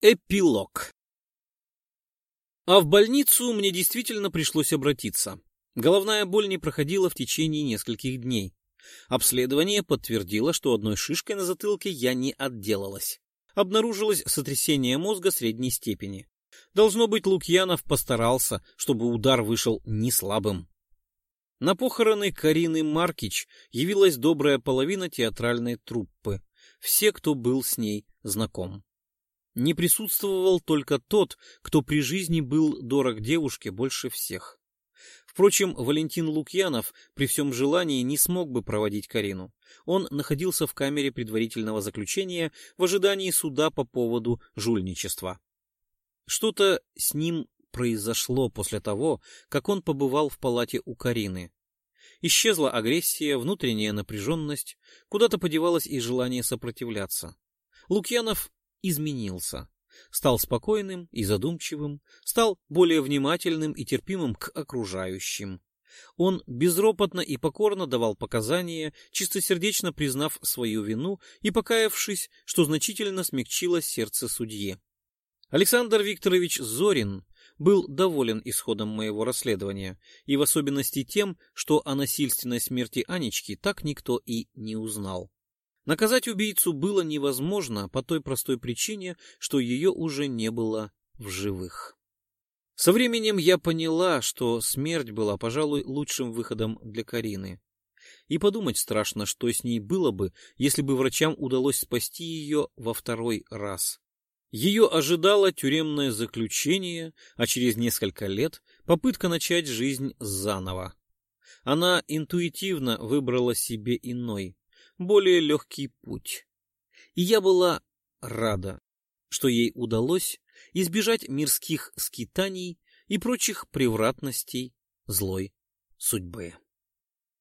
Эпилог. А в больницу мне действительно пришлось обратиться. Головная боль не проходила в течение нескольких дней. Обследование подтвердило, что одной шишкой на затылке я не отделалась. Обнаружилось сотрясение мозга средней степени. Должно быть, Лукьянов постарался, чтобы удар вышел не слабым. На похороны Карины Маркич явилась добрая половина театральной труппы. Все, кто был с ней знаком. Не присутствовал только тот, кто при жизни был дорог девушке больше всех. Впрочем, Валентин Лукьянов при всем желании не смог бы проводить Карину. Он находился в камере предварительного заключения в ожидании суда по поводу жульничества. Что-то с ним произошло после того, как он побывал в палате у Карины. Исчезла агрессия, внутренняя напряженность, куда-то подевалось и желание сопротивляться. Лукьянов изменился. Стал спокойным и задумчивым, стал более внимательным и терпимым к окружающим. Он безропотно и покорно давал показания, чистосердечно признав свою вину и покаявшись, что значительно смягчило сердце судьи. Александр Викторович Зорин был доволен исходом моего расследования, и в особенности тем, что о насильственной смерти Анечки так никто и не узнал. Наказать убийцу было невозможно по той простой причине, что ее уже не было в живых. Со временем я поняла, что смерть была, пожалуй, лучшим выходом для Карины. И подумать страшно, что с ней было бы, если бы врачам удалось спасти ее во второй раз. Ее ожидало тюремное заключение, а через несколько лет попытка начать жизнь заново. Она интуитивно выбрала себе иной, более легкий путь. И я была рада, что ей удалось избежать мирских скитаний и прочих превратностей злой судьбы.